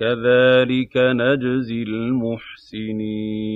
كَذَٰلِكَ نَجْزِي الْمُحْسِنِينَ.